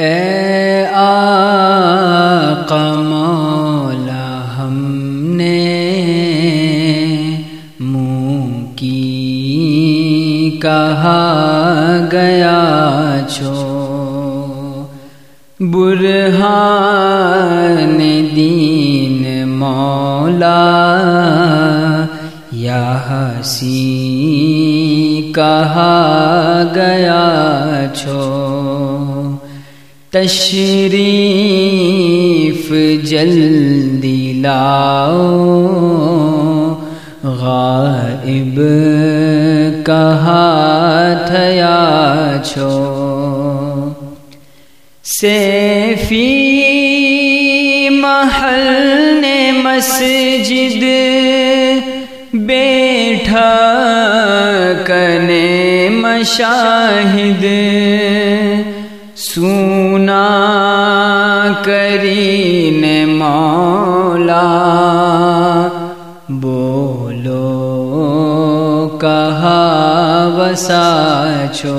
اے آقا مولا، ہم نے منہ کی کہا، گیا چھو۔ برہان دین مولا، یا ہسی کہا، گیا چھو۔ تشریف جلدی لاؤ۔ غائب کہا تھیا چھو۔ سیفی محل نے مسجد بیٹھا کنے مشاہد۔ سونا کرین مولا بولو کہا وسا چھو۔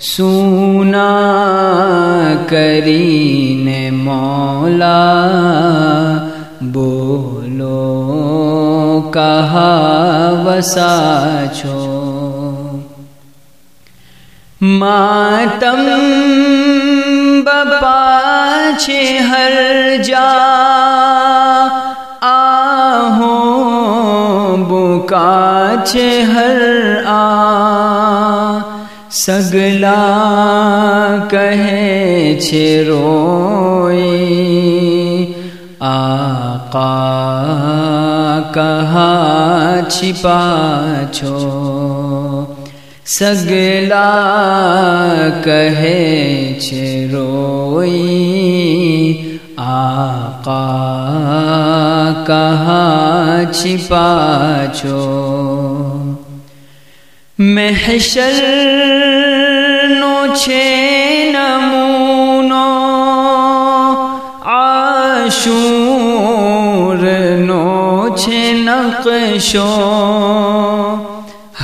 سونا کرین مولا بولو کہا وسا چھو۔ ماتم بپا ہر جا آہو بکا چھ ہر آ سگلا کہے چھ روئی آقا کہا چھپا چھو سگلا کہے چھ روئی آقا کہا چھپا چھو محشر نو چھ نمونو عاشور نو چھ نقشو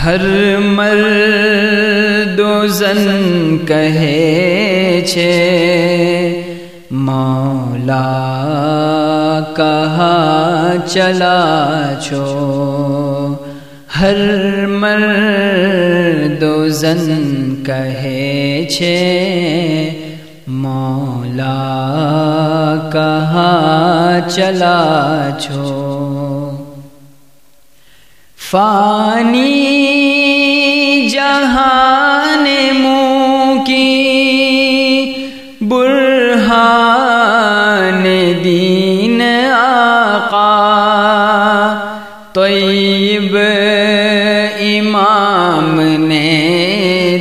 ہر مرد و زن کہے چھے، مولا کہا چلا چھو؟ ہر مرد و زن کہے چھے، مولا کہا چلا چھو؟ فانی جہان منہ کی، برہان دین آقا، طیب امام نے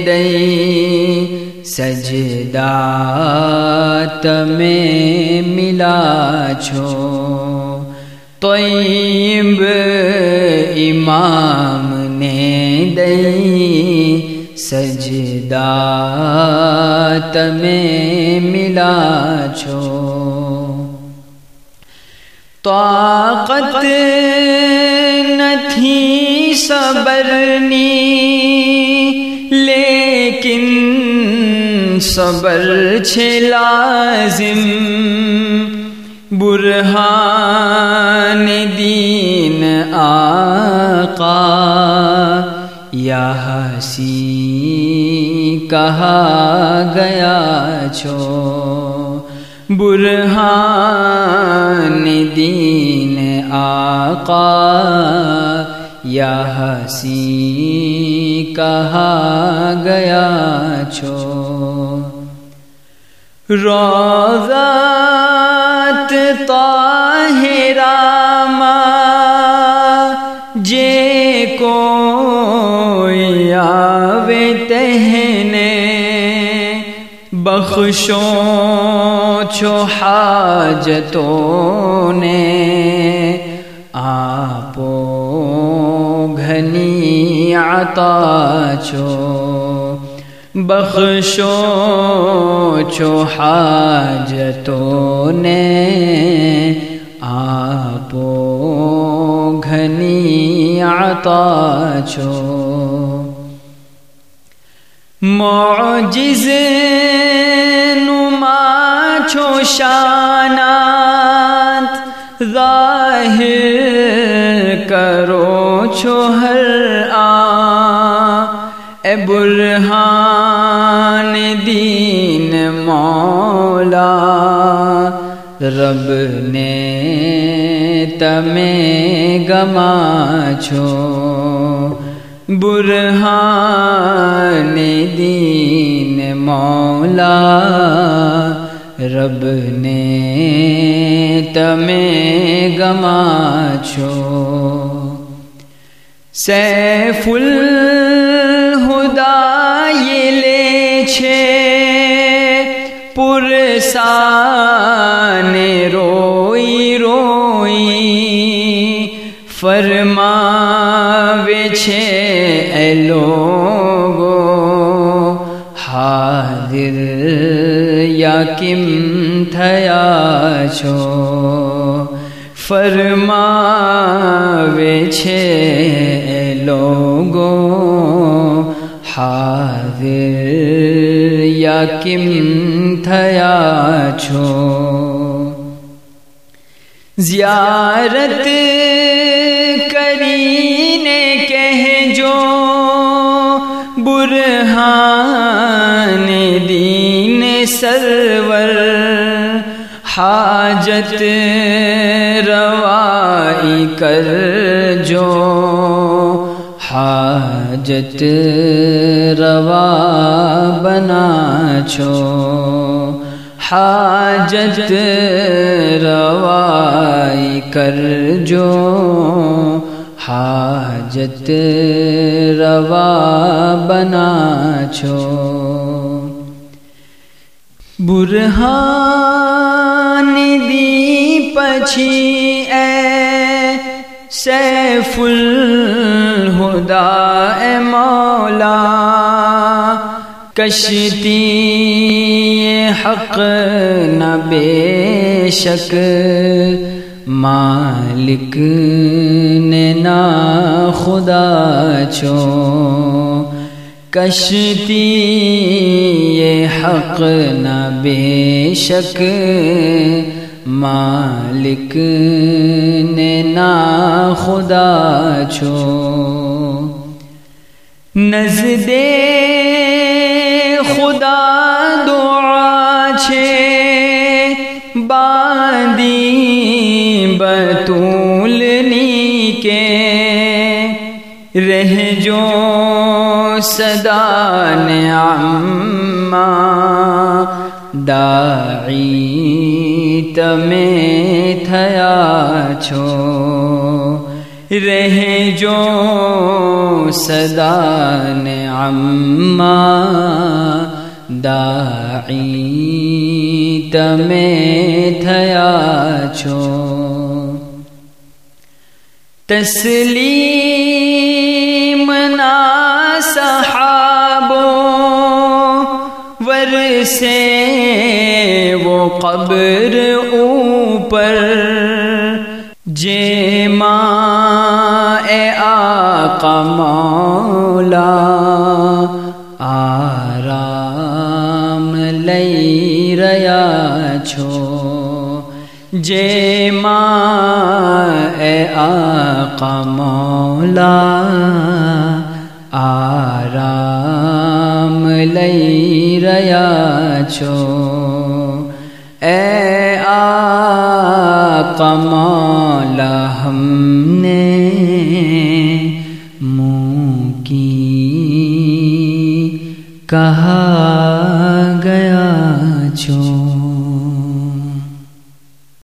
دئی سجدات میں ملا چھو۔ طیب امام نے دئی سجدات میں ملا چھو طاقت نہ تھی صبرنی لیکن صبر چھ لازم۔ برہان دین آقا یا ہسی کہا گیا چھو برہان دین آقا یا ہسی کہا گیا چھو روزات طاہرہ بخشو چھو حاجتوں نے آپو گھنی عطا چھو بخشو چھو حاجتوں نے آپو گھنی عطا چھو۔ معجز چھو شانات ظاہر کرو چھو ہر آ۔ اے برہان دین مولا، رب نے تمہیں گما چھو۔ برہان دین مولا رب نے تمہیں گما چھو۔ سیف الہدا یہ لے چھے۔ پرسان روئی یا کم تھیا چھو فرما چھے اے حاضر یا کم تھیا چھو زیارت کرینے کہہ جو برہان سرور، حاجت روائی کر جو، حاجت روا بنا چھو، حاجت روائی کر جو، حاجت روا بنا چھو۔ برہان دی پچھی اے سیف الہدا اے مولا کشتی حق نہ بے شک مالک نے نا خدا چھو کشتی، یہ حق نہ بے شک۔ مالک نے نا خدا چھو۔ نزد خدا دعا چھے۔ باندی بطولنی کے۔ رہ جو صدا نعمہ داعی تمہیں تھیا چھو رہ جو صدا نعمہ داعی تمہیں تھیا چھو تسلیم صحابو ور سے وہ قبر اوپر جے ماں اے آقا مولا، آرام لئی ریا چھو۔ جے ماں اے آقا مولا آرام لئی ریا چھو۔ اے آقا مولا ہم نے منہ کی کہا گیا چھو۔